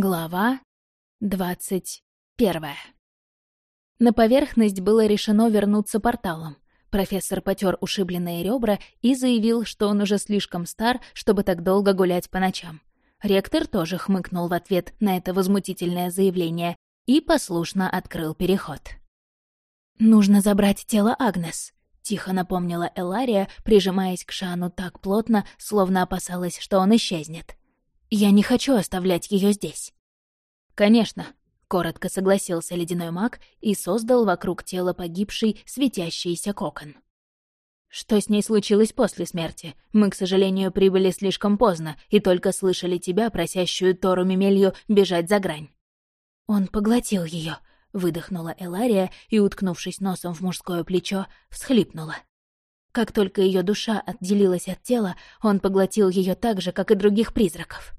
Глава двадцать первая. На поверхность было решено вернуться порталом. Профессор потер ушибленные ребра и заявил, что он уже слишком стар, чтобы так долго гулять по ночам. Ректор тоже хмыкнул в ответ на это возмутительное заявление и послушно открыл переход. «Нужно забрать тело Агнес», — тихо напомнила Элария, прижимаясь к Шану так плотно, словно опасалась, что он исчезнет. Я не хочу оставлять ее здесь». «Конечно», — коротко согласился ледяной маг и создал вокруг тела погибшей светящийся кокон. «Что с ней случилось после смерти? Мы, к сожалению, прибыли слишком поздно и только слышали тебя, просящую Тору Мемелью, бежать за грань». «Он поглотил ее, выдохнула Элария и, уткнувшись носом в мужское плечо, всхлипнула. Как только ее душа отделилась от тела, он поглотил ее так же, как и других призраков.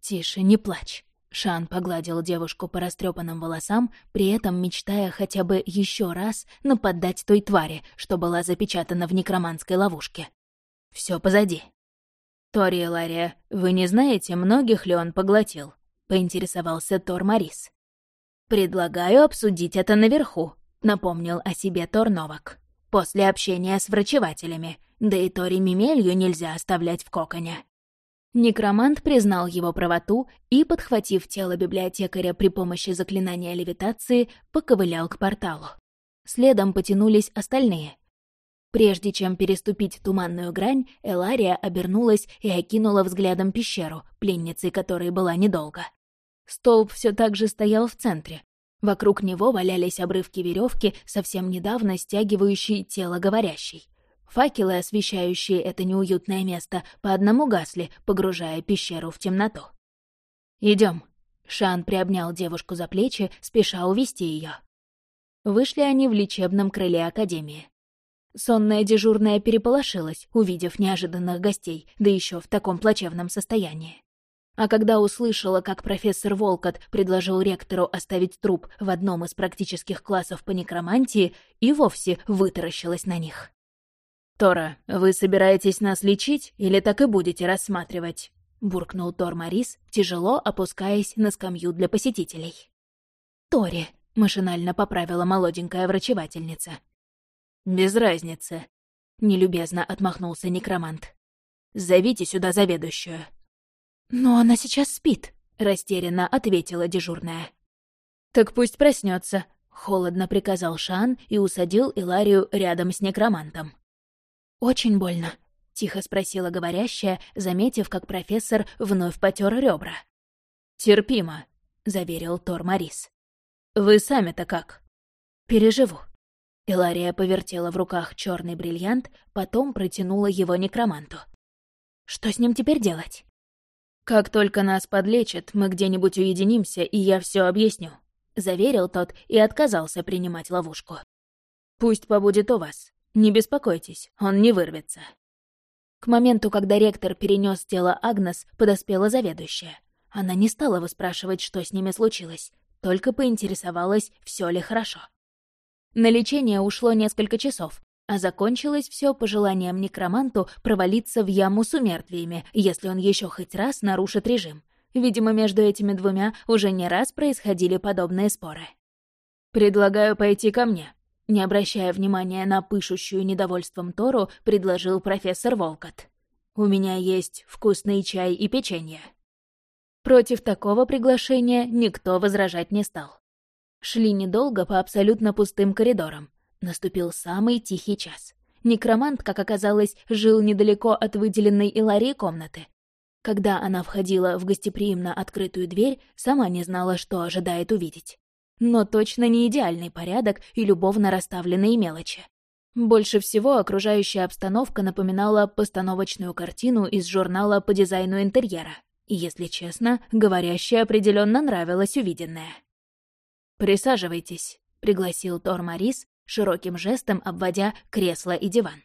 «Тише, не плачь». Шан погладил девушку по растрепанным волосам, при этом мечтая хотя бы еще раз нападать той твари, что была запечатана в некроманской ловушке. Все позади. «Тори Лария, вы не знаете, многих ли он поглотил?» — поинтересовался Тор Марис. «Предлагаю обсудить это наверху», — напомнил о себе Тор Новак. «После общения с врачевателями, да и Тори Мимелью нельзя оставлять в коконе». Некромант признал его правоту и, подхватив тело библиотекаря при помощи заклинания левитации, поковылял к порталу. Следом потянулись остальные. Прежде чем переступить туманную грань, Элария обернулась и окинула взглядом пещеру, пленницей которой была недолго. Столб все так же стоял в центре. Вокруг него валялись обрывки веревки, совсем недавно стягивающие тело говорящей. Факелы, освещающие это неуютное место, по одному гасли, погружая пещеру в темноту. Идем. Шан приобнял девушку за плечи, спеша увести ее. Вышли они в лечебном крыле Академии. Сонная дежурная переполошилась, увидев неожиданных гостей, да еще в таком плачевном состоянии. А когда услышала, как профессор Волкот предложил ректору оставить труп в одном из практических классов по некромантии, и вовсе вытаращилась на них. «Тора, вы собираетесь нас лечить или так и будете рассматривать?» — буркнул Тор Марис, тяжело опускаясь на скамью для посетителей. «Тори», — машинально поправила молоденькая врачевательница. «Без разницы», — нелюбезно отмахнулся некромант. «Зовите сюда заведующую». «Но она сейчас спит», — растерянно ответила дежурная. «Так пусть проснется, холодно приказал Шан и усадил Иларию рядом с некромантом. «Очень больно?» — тихо спросила говорящая, заметив, как профессор вновь потер ребра. «Терпимо», — заверил Тор Марис. «Вы сами-то как?» «Переживу». Илария повертела в руках черный бриллиант, потом протянула его некроманту. «Что с ним теперь делать?» «Как только нас подлечат, мы где-нибудь уединимся, и я все объясню», — заверил тот и отказался принимать ловушку. «Пусть побудет у вас. Не беспокойтесь, он не вырвется. К моменту, когда ректор перенес тело Агнес, подоспела заведующая. Она не стала выспрашивать, что с ними случилось, только поинтересовалась, все ли хорошо. На лечение ушло несколько часов, а закончилось все пожеланием некроманту провалиться в яму с умертвиями, если он еще хоть раз нарушит режим. Видимо, между этими двумя уже не раз происходили подобные споры. «Предлагаю пойти ко мне», не обращая внимания на пышущую недовольством Тору, предложил профессор Волкот. «У меня есть вкусный чай и печенье». Против такого приглашения никто возражать не стал. Шли недолго по абсолютно пустым коридорам. Наступил самый тихий час. Некромант, как оказалось, жил недалеко от выделенной Иларии комнаты. Когда она входила в гостеприимно открытую дверь, сама не знала, что ожидает увидеть но точно не идеальный порядок и любовно расставленные мелочи. Больше всего окружающая обстановка напоминала постановочную картину из журнала по дизайну интерьера. И, если честно, говорящей определенно нравилось увиденное. «Присаживайтесь», — пригласил Тор Марис, широким жестом обводя кресло и диван.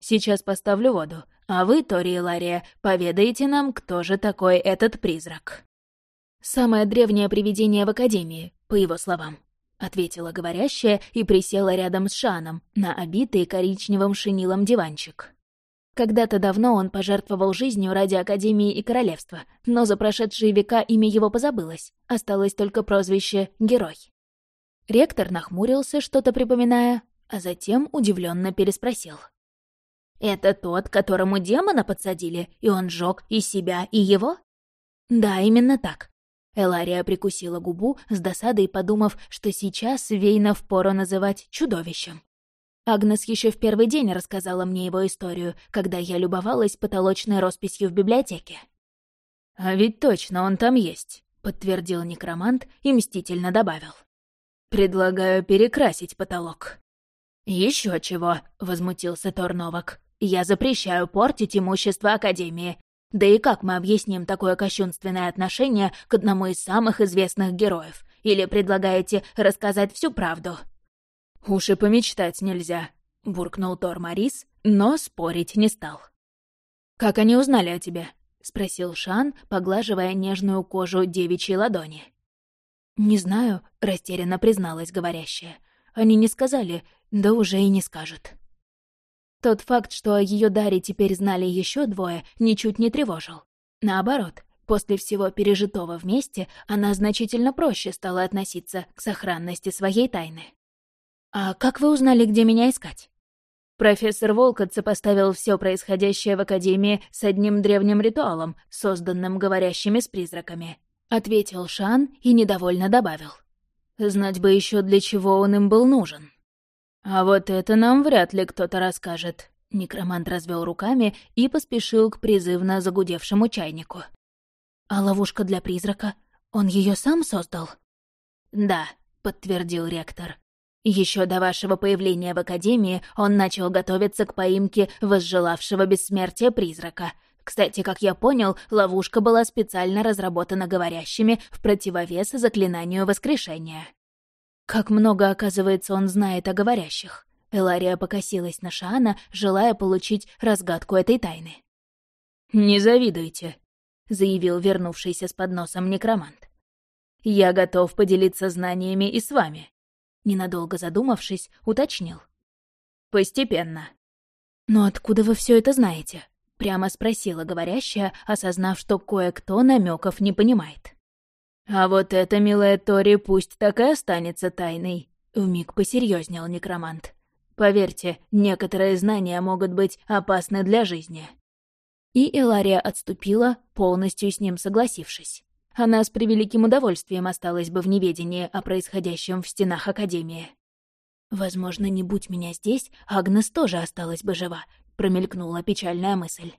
«Сейчас поставлю воду, а вы, Тори и Лария, поведаете нам, кто же такой этот призрак». «Самое древнее привидение в Академии, по его словам», — ответила говорящая и присела рядом с Шаном на обитый коричневым шинилом диванчик. Когда-то давно он пожертвовал жизнью ради Академии и Королевства, но за прошедшие века имя его позабылось, осталось только прозвище «Герой». Ректор нахмурился, что-то припоминая, а затем удивленно переспросил. «Это тот, которому демона подсадили, и он сжег и себя, и его?» «Да, именно так». Элария прикусила губу, с досадой подумав, что сейчас Вейна впору называть чудовищем. Агнес еще в первый день рассказала мне его историю, когда я любовалась потолочной росписью в библиотеке. «А ведь точно он там есть», — подтвердил некромант и мстительно добавил. «Предлагаю перекрасить потолок». Еще чего», — возмутился Торновок. «Я запрещаю портить имущество Академии. Да и как мы объясним такое кощунственное отношение к одному из самых известных героев? Или предлагаете рассказать всю правду?» «Уж помечтать нельзя», — буркнул Тор Марис, но спорить не стал. «Как они узнали о тебе?» — спросил Шан, поглаживая нежную кожу девичьей ладони. «Не знаю», — растерянно призналась говорящая. «Они не сказали, да уже и не скажут». Тот факт, что о ее даре теперь знали еще двое, ничуть не тревожил. Наоборот, после всего пережитого вместе она значительно проще стала относиться к сохранности своей тайны. «А как вы узнали, где меня искать?» Профессор Волкот сопоставил все происходящее в Академии с одним древним ритуалом, созданным говорящими с призраками. Ответил Шан и недовольно добавил. Знать бы еще, для чего он им был нужен. «А вот это нам вряд ли кто-то расскажет», — некромант развел руками и поспешил к призывно загудевшему чайнику. «А ловушка для призрака? Он ее сам создал?» «Да», — подтвердил ректор. Еще до вашего появления в Академии он начал готовиться к поимке возжелавшего бессмертия призрака. Кстати, как я понял, ловушка была специально разработана говорящими в противовес заклинанию воскрешения. Как много, оказывается, он знает о говорящих. Элария покосилась на Шаана, желая получить разгадку этой тайны. «Не завидуйте», — заявил вернувшийся с подносом некромант. «Я готов поделиться знаниями и с вами ненадолго задумавшись, уточнил. «Постепенно». «Но откуда вы все это знаете?» — прямо спросила говорящая, осознав, что кое-кто намеков не понимает. «А вот это, милая Тори, пусть так и останется тайной», — вмиг посерьезнел некромант. «Поверьте, некоторые знания могут быть опасны для жизни». И Элария отступила, полностью с ним согласившись она с превеликим удовольствием осталась бы в неведении о происходящем в стенах Академии. «Возможно, не будь меня здесь, Агнес тоже осталась бы жива», — промелькнула печальная мысль.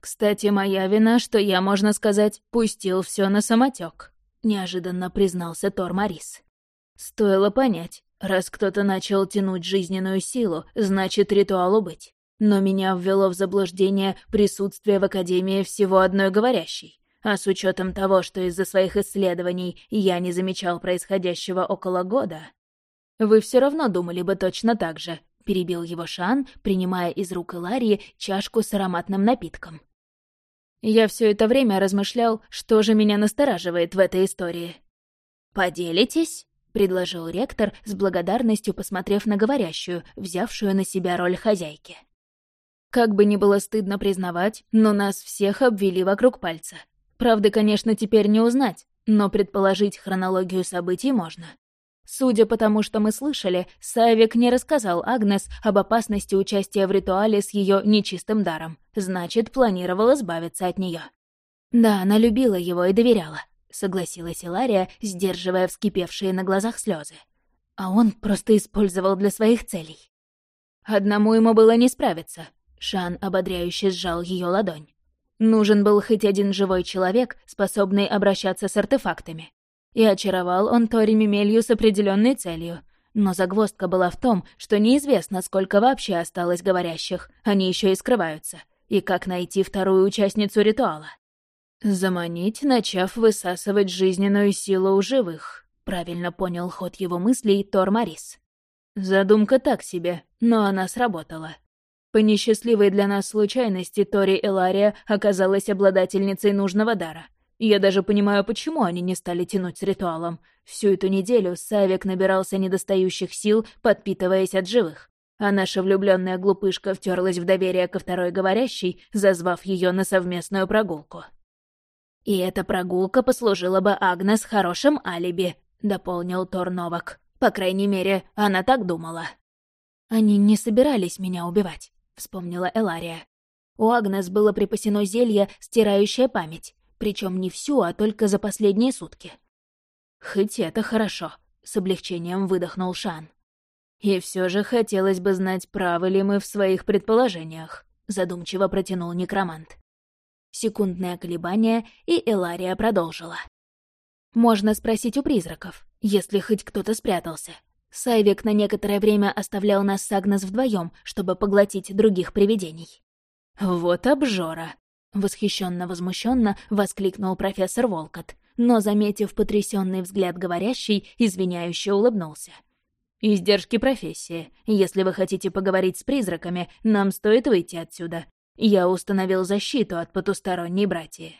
«Кстати, моя вина, что я, можно сказать, пустил все на самотек, неожиданно признался Тор Марис. «Стоило понять, раз кто-то начал тянуть жизненную силу, значит, ритуалу быть. Но меня ввело в заблуждение присутствие в Академии всего одной говорящей. А с учетом того, что из-за своих исследований я не замечал происходящего около года, вы все равно думали бы точно так же, перебил его Шан, принимая из рук Иларии чашку с ароматным напитком. Я все это время размышлял, что же меня настораживает в этой истории. «Поделитесь?» — предложил ректор, с благодарностью посмотрев на говорящую, взявшую на себя роль хозяйки. Как бы ни было стыдно признавать, но нас всех обвели вокруг пальца. Правды, конечно, теперь не узнать, но предположить хронологию событий можно. Судя по тому, что мы слышали, Савик не рассказал Агнес об опасности участия в ритуале с ее нечистым даром. Значит, планировал избавиться от нее. Да, она любила его и доверяла, согласилась Илария, сдерживая вскипевшие на глазах слезы. А он просто использовал для своих целей. Одному ему было не справиться. Шан ободряюще сжал ее ладонь. Нужен был хоть один живой человек, способный обращаться с артефактами. И очаровал он Тори Мемелью с определенной целью. Но загвоздка была в том, что неизвестно, сколько вообще осталось говорящих, они еще и скрываются. И как найти вторую участницу ритуала? Заманить, начав высасывать жизненную силу у живых. Правильно понял ход его мыслей Тор Марис. Задумка так себе, но она сработала. По несчастливой для нас случайности Тори Элария оказалась обладательницей нужного дара. Я даже понимаю, почему они не стали тянуть с ритуалом. Всю эту неделю Савик набирался недостающих сил, подпитываясь от живых. а наша влюбленная глупышка втерлась в доверие ко второй говорящей, зазвав ее на совместную прогулку. «И эта прогулка послужила бы Агнес хорошим алиби», — дополнил Тор Новак. «По крайней мере, она так думала». «Они не собирались меня убивать», — вспомнила Элария. У Агнес было припасено зелье, стирающее память, причем не всю, а только за последние сутки. «Хоть это хорошо», — с облегчением выдохнул Шан. «И все же хотелось бы знать, правы ли мы в своих предположениях», — задумчиво протянул некромант. Секундное колебание, и Элария продолжила. «Можно спросить у призраков, если хоть кто-то спрятался. Сайвик на некоторое время оставлял нас с Агнес вдвоем, чтобы поглотить других привидений». «Вот обжора!» — восхищенно возмущенно воскликнул профессор Волкот, но, заметив потрясенный взгляд говорящий, извиняюще улыбнулся. «Издержки профессии. Если вы хотите поговорить с призраками, нам стоит выйти отсюда. Я установил защиту от потусторонней братьи».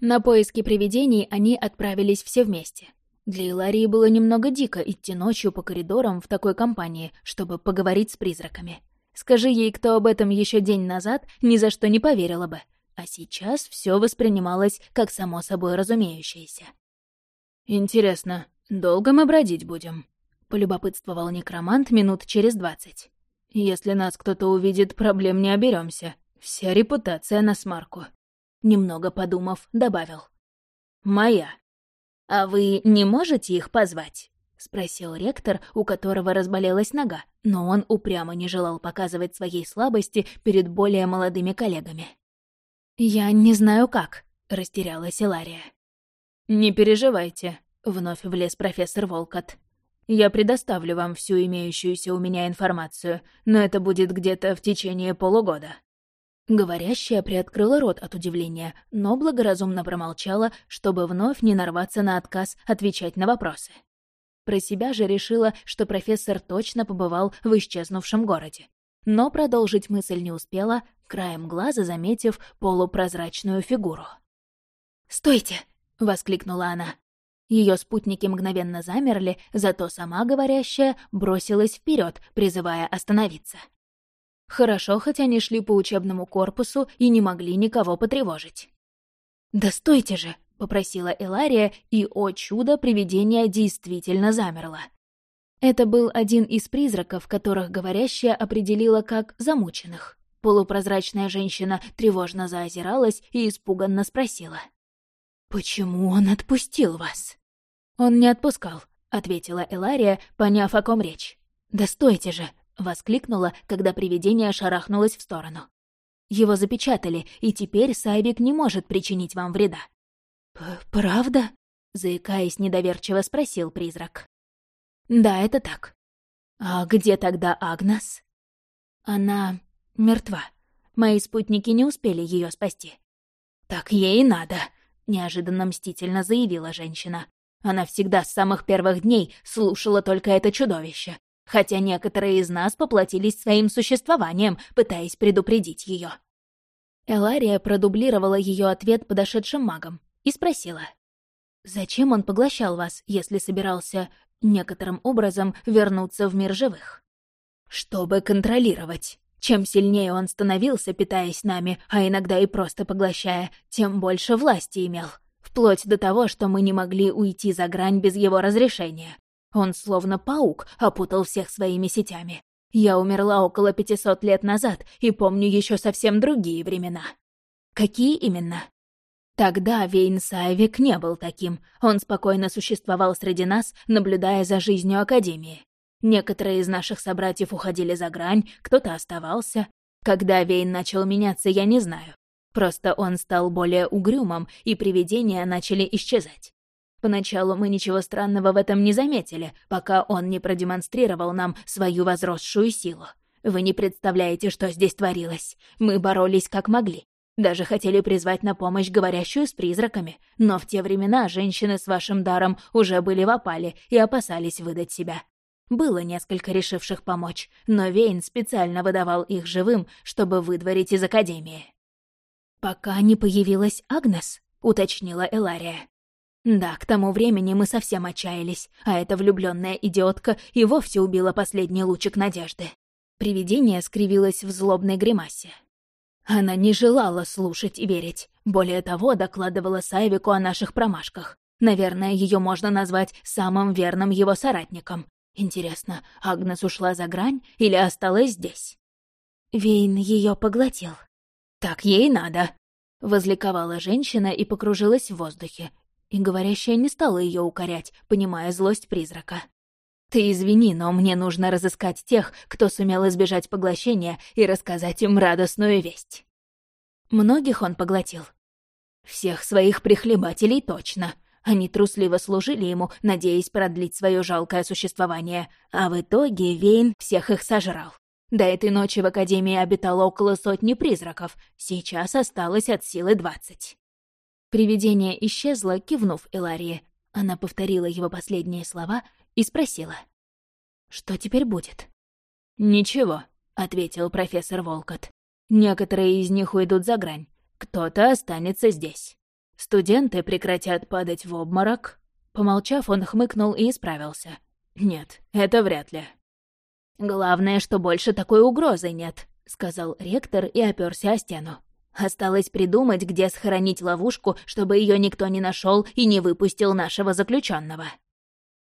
На поиски привидений они отправились все вместе. Для Иларии было немного дико идти ночью по коридорам в такой компании, чтобы поговорить с призраками. Скажи ей, кто об этом еще день назад, ни за что не поверила бы. А сейчас все воспринималось как само собой разумеющееся. «Интересно, долго мы бродить будем?» — полюбопытствовал некромант минут через двадцать. «Если нас кто-то увидит, проблем не оберемся. Вся репутация на смарку». Немного подумав, добавил. «Моя». «А вы не можете их позвать?» — спросил ректор, у которого разболелась нога, но он упрямо не желал показывать своей слабости перед более молодыми коллегами. «Я не знаю как», — растерялась Илария. «Не переживайте», — вновь влез профессор Волкот. «Я предоставлю вам всю имеющуюся у меня информацию, но это будет где-то в течение полугода». Говорящая приоткрыла рот от удивления, но благоразумно промолчала, чтобы вновь не нарваться на отказ отвечать на вопросы. Про себя же решила, что профессор точно побывал в исчезнувшем городе. Но продолжить мысль не успела, краем глаза заметив полупрозрачную фигуру. «Стойте!» — воскликнула она. Ее спутники мгновенно замерли, зато сама говорящая бросилась вперед, призывая остановиться. Хорошо, хоть они шли по учебному корпусу и не могли никого потревожить. «Да стойте же!» — попросила Элария, и, о чудо, привидение действительно замерло. Это был один из призраков, которых говорящая определила как замученных. Полупрозрачная женщина тревожно заозиралась и испуганно спросила. «Почему он отпустил вас?» «Он не отпускал», — ответила Элария, поняв, о ком речь. «Да стойте же!» — воскликнула, когда привидение шарахнулось в сторону. «Его запечатали, и теперь Сайвик не может причинить вам вреда. «Правда?» — заикаясь, недоверчиво спросил призрак. «Да, это так. А где тогда Агнес?» «Она мертва. Мои спутники не успели ее спасти». «Так ей и надо», — неожиданно мстительно заявила женщина. Она всегда с самых первых дней слушала только это чудовище, хотя некоторые из нас поплатились своим существованием, пытаясь предупредить ее. Элария продублировала ее ответ подошедшим магам, и спросила. «Зачем он поглощал вас, если собирался некоторым образом вернуться в мир живых?» «Чтобы контролировать. Чем сильнее он становился, питаясь нами, а иногда и просто поглощая, тем больше власти имел. Вплоть до того, что мы не могли уйти за грань без его разрешения. Он словно паук опутал всех своими сетями. Я умерла около пятисот лет назад и помню еще совсем другие времена. Какие именно? Тогда Вейн Саевик не был таким. Он спокойно существовал среди нас, наблюдая за жизнью Академии. Некоторые из наших собратьев уходили за грань, кто-то оставался. Когда Вейн начал меняться, я не знаю. Просто он стал более угрюмым, и привидения начали исчезать. Поначалу мы ничего странного в этом не заметили, пока он не продемонстрировал нам свою возросшую силу. Вы не представляете, что здесь творилось. Мы боролись как могли. Даже хотели призвать на помощь говорящую с призраками, но в те времена женщины с вашим даром уже были в опале и опасались выдать себя. Было несколько решивших помочь, но Вейн специально выдавал их живым, чтобы выдворить из Академии. «Пока не появилась Агнес», — уточнила Элария. «Да, к тому времени мы совсем отчаялись, а эта влюбленная идиотка и вовсе убила последний лучик надежды. Привидение скривилось в злобной гримасе. Она не желала слушать и верить. Более того, докладывала Сайвику о наших промашках. Наверное, ее можно назвать самым верным его соратником. Интересно, Агнес ушла за грань или осталась здесь? Вейн ее поглотил. Так ей надо. Возликовала женщина и покружилась в воздухе. И говорящая не стала ее укорять, понимая злость призрака. Ты извини, но мне нужно разыскать тех, кто сумел избежать поглощения, и рассказать им радостную весть. Многих он поглотил. Всех своих прихлебателей точно. Они трусливо служили ему, надеясь продлить свое жалкое существование, а в итоге Вейн всех их сожрал. До этой ночи в Академии обитало около сотни призраков, сейчас осталось от силы двадцать. Привидение исчезло, кивнув Эларии. Она повторила его последние слова и спросила. «Что теперь будет?» «Ничего», — ответил профессор Волкот. «Некоторые из них уйдут за грань. Кто-то останется здесь. Студенты прекратят падать в обморок». Помолчав, он хмыкнул и исправился. «Нет, это вряд ли». «Главное, что больше такой угрозы нет», — сказал ректор и оперся о стену. «Осталось придумать, где схоронить ловушку, чтобы ее никто не нашел и не выпустил нашего заключенного.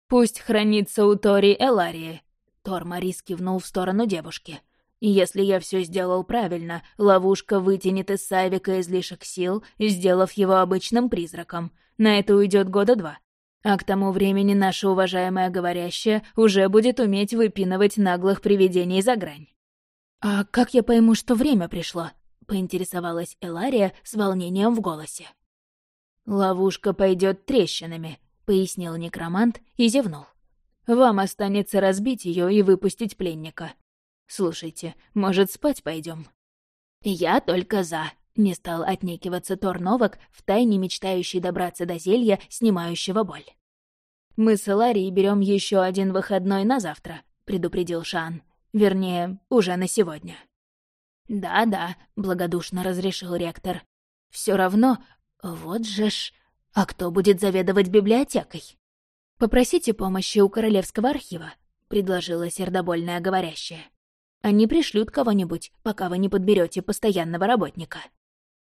«Пусть хранится у Тори Эларии», — Тор Морис кивнул в сторону девушки. «Если я все сделал правильно, ловушка вытянет из Савика излишек сил, сделав его обычным призраком. На это уйдет года два. А к тому времени наша уважаемая говорящая уже будет уметь выпинывать наглых привидений за грань». «А как я пойму, что время пришло?» — поинтересовалась Элария с волнением в голосе. «Ловушка пойдет трещинами», пояснил некромант и зевнул. «Вам останется разбить ее и выпустить пленника. Слушайте, может, спать пойдем? «Я только за», — не стал отнекиваться Тор Новак, втайне мечтающий добраться до зелья, снимающего боль. «Мы с Эларией берем еще один выходной на завтра», — предупредил Шан. «Вернее, уже на сегодня». «Да-да», — благодушно разрешил ректор. Все равно, вот же ж...» А кто будет заведовать библиотекой? Попросите помощи у Королевского архива, предложила сердобольная говорящая. Они пришлют кого-нибудь, пока вы не подберете постоянного работника.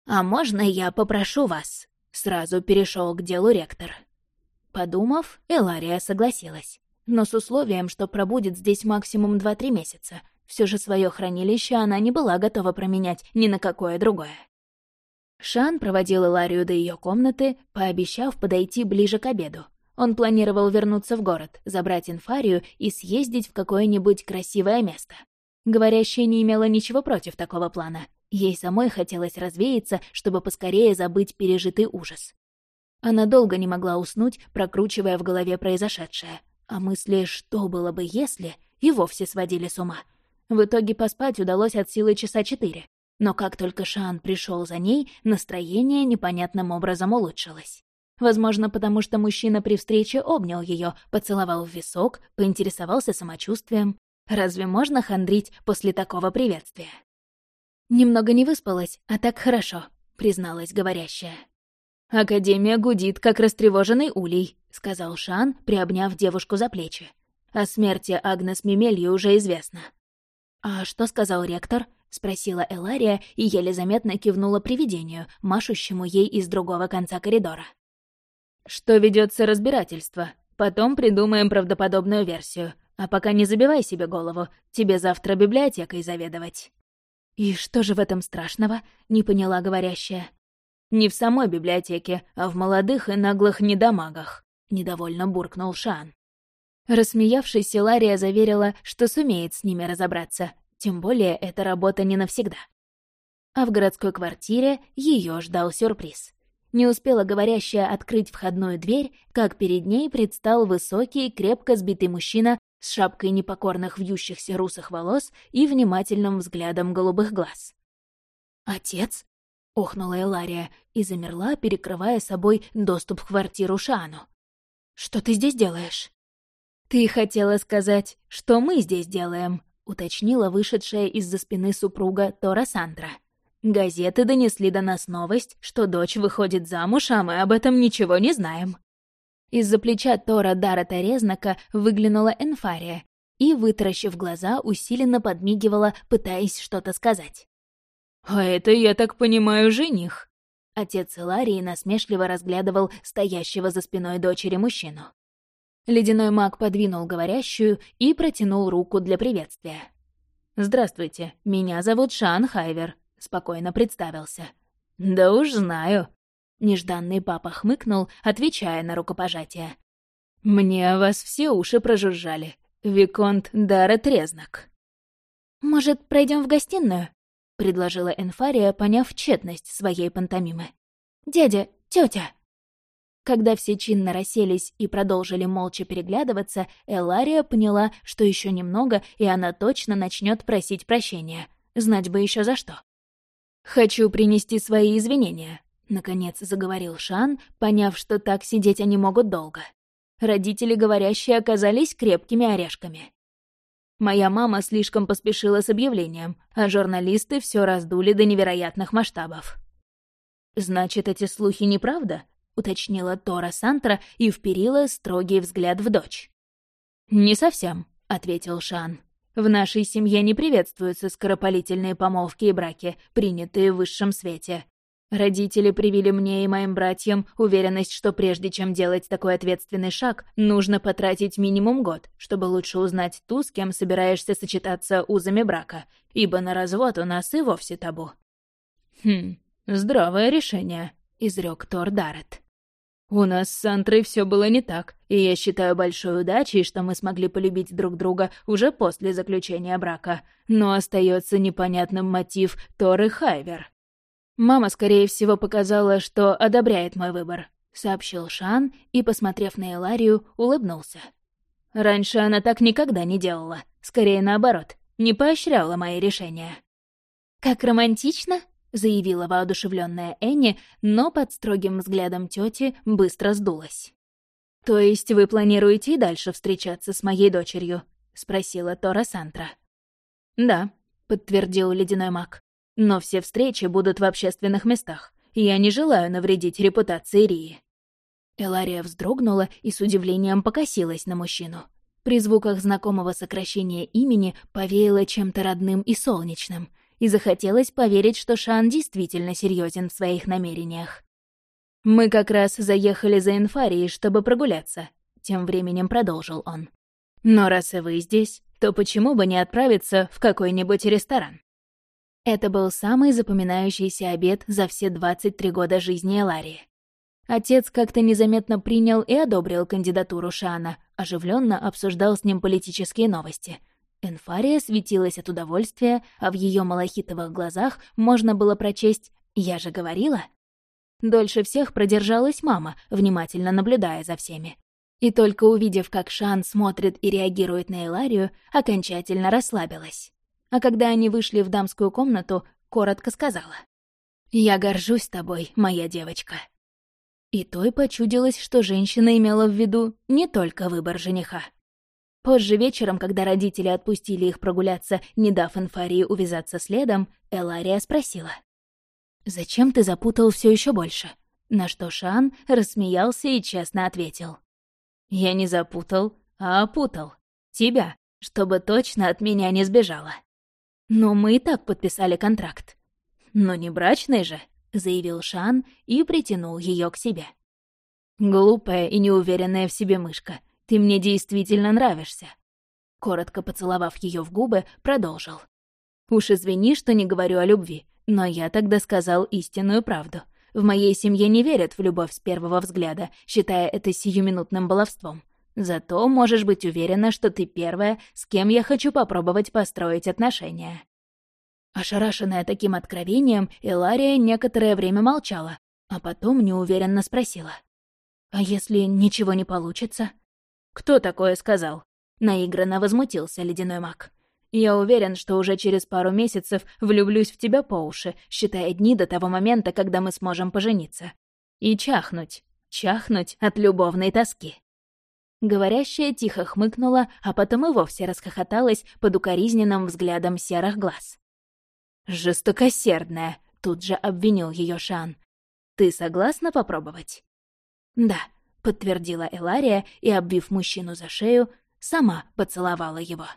А можно я попрошу вас? Сразу перешел к делу ректор. Подумав, Элария согласилась, но с условием, что пробудет здесь максимум 2-3 месяца. Все же свое хранилище она не была готова променять ни на какое другое. Шан проводил Иларию до ее комнаты, пообещав подойти ближе к обеду. Он планировал вернуться в город, забрать инфарию и съездить в какое-нибудь красивое место. Говорящая не имела ничего против такого плана. Ей самой хотелось развеяться, чтобы поскорее забыть пережитый ужас. Она долго не могла уснуть, прокручивая в голове произошедшее. А мысли «что было бы если» и вовсе сводили с ума. В итоге поспать удалось от силы часа четыре. Но как только Шан пришел за ней, настроение непонятным образом улучшилось. Возможно, потому что мужчина при встрече обнял ее, поцеловал в висок, поинтересовался самочувствием. Разве можно хандрить после такого приветствия? «Немного не выспалась, а так хорошо», — призналась говорящая. «Академия гудит, как растревоженный улей», — сказал Шан, приобняв девушку за плечи. О смерти Агнес Мемельи уже известно. «А что сказал ректор?» — спросила Элария и еле заметно кивнула привидению, машущему ей из другого конца коридора. «Что ведется разбирательство. Потом придумаем правдоподобную версию. А пока не забивай себе голову, тебе завтра библиотекой заведовать». «И что же в этом страшного?» — не поняла говорящая. «Не в самой библиотеке, а в молодых и наглых недомагах», — недовольно буркнул Шан. Рассмеявшись, Илария заверила, что сумеет с ними разобраться, тем более эта работа не навсегда. А в городской квартире ее ждал сюрприз. Не успела говорящая открыть входную дверь, как перед ней предстал высокий, крепко сбитый мужчина с шапкой непокорных вьющихся русых волос и внимательным взглядом голубых глаз. «Отец?» — охнула Элария и замерла, перекрывая собой доступ в квартиру Шану. «Что ты здесь делаешь?» «Ты хотела сказать, что мы здесь делаем», — уточнила вышедшая из-за спины супруга Тора Сандра. «Газеты донесли до нас новость, что дочь выходит замуж, а мы об этом ничего не знаем». Из-за плеча Тора Дара Терезнака выглянула Энфария, и вытаращив глаза, усиленно подмигивала, пытаясь что-то сказать. «А это, я так понимаю, жених?» Отец Иларии насмешливо разглядывал стоящего за спиной дочери мужчину. Ледяной маг подвинул говорящую и протянул руку для приветствия. «Здравствуйте, меня зовут Шан Хайвер», — спокойно представился. «Да уж знаю», — нежданный папа хмыкнул, отвечая на рукопожатие. «Мне вас все уши прожужжали. Виконт Дара Трезнак». «Может, пройдем в гостиную?» — предложила Энфария, поняв тщетность своей пантомимы. «Дядя, тетя. Когда все чинно расселись и продолжили молча переглядываться, Элария поняла, что еще немного, и она точно начнет просить прощения. Знать бы еще за что. «Хочу принести свои извинения», — наконец заговорил Шан, поняв, что так сидеть они могут долго. Родители говорящие оказались крепкими орешками. Моя мама слишком поспешила с объявлением, а журналисты все раздули до невероятных масштабов. «Значит, эти слухи неправда?» — уточнила Тора Сантра и вперила строгий взгляд в дочь. «Не совсем», — ответил Шан. «В нашей семье не приветствуются скоропалительные помолвки и браки, принятые в высшем свете. Родители привили мне и моим братьям уверенность, что прежде чем делать такой ответственный шаг, нужно потратить минимум год, чтобы лучше узнать ту, с кем собираешься сочетаться узами брака, ибо на развод у нас и вовсе табу». «Хм, здравое решение», — изрек Тор Даррет. У нас с Сантрой все было не так, и я считаю большой удачей, что мы смогли полюбить друг друга уже после заключения брака. Но остается непонятным мотив Торы Хайвер. Мама, скорее всего, показала, что одобряет мой выбор, сообщил Шан и, посмотрев на Эларию, улыбнулся. Раньше она так никогда не делала, скорее наоборот, не поощряла мои решения. «Как романтично!» Заявила воодушевленная Энни, но под строгим взглядом тети быстро сдулась. «То есть вы планируете и дальше встречаться с моей дочерью?» — спросила Тора Сантра. «Да», — подтвердил ледяной маг. «Но все встречи будут в общественных местах. Я не желаю навредить репутации Рии». Элария вздрогнула и с удивлением покосилась на мужчину. При звуках знакомого сокращения имени повеяло чем-то родным и солнечным — и захотелось поверить, что Шан действительно серьезен в своих намерениях. «Мы как раз заехали за инфарией, чтобы прогуляться», — тем временем продолжил он. «Но раз и вы здесь, то почему бы не отправиться в какой-нибудь ресторан?» Это был самый запоминающийся обед за все 23 года жизни Эларии. Отец как-то незаметно принял и одобрил кандидатуру Шана, оживленно обсуждал с ним политические новости — Энфария светилась от удовольствия, а в ее малахитовых глазах можно было прочесть «Я же говорила». Дольше всех продержалась мама, внимательно наблюдая за всеми. И только увидев, как Шан смотрит и реагирует на Эларию, окончательно расслабилась. А когда они вышли в дамскую комнату, коротко сказала. «Я горжусь тобой, моя девочка». И той почудилось, что женщина имела в виду не только выбор жениха. Позже вечером, когда родители отпустили их прогуляться, не дав инфарии увязаться следом, Элария спросила. «Зачем ты запутал все еще больше?» На что Шан рассмеялся и честно ответил. «Я не запутал, а опутал. Тебя, чтобы точно от меня не сбежала. Но мы и так подписали контракт. Но не брачный же», — заявил Шан и притянул ее к себе. Глупая и неуверенная в себе мышка — ты мне действительно нравишься». Коротко поцеловав ее в губы, продолжил. «Уж извини, что не говорю о любви, но я тогда сказал истинную правду. В моей семье не верят в любовь с первого взгляда, считая это сиюминутным баловством. Зато можешь быть уверена, что ты первая, с кем я хочу попробовать построить отношения». Ошарашенная таким откровением, Элария некоторое время молчала, а потом неуверенно спросила. «А если ничего не получится?» «Кто такое сказал?» — наигранно возмутился ледяной маг. «Я уверен, что уже через пару месяцев влюблюсь в тебя по уши, считая дни до того момента, когда мы сможем пожениться. И чахнуть, чахнуть от любовной тоски». Говорящая тихо хмыкнула, а потом и вовсе расхохоталась под укоризненным взглядом серых глаз. «Жестокосердная», — тут же обвинил ее Шан. «Ты согласна попробовать?» «Да», подтвердила Элария и, обвив мужчину за шею, сама поцеловала его.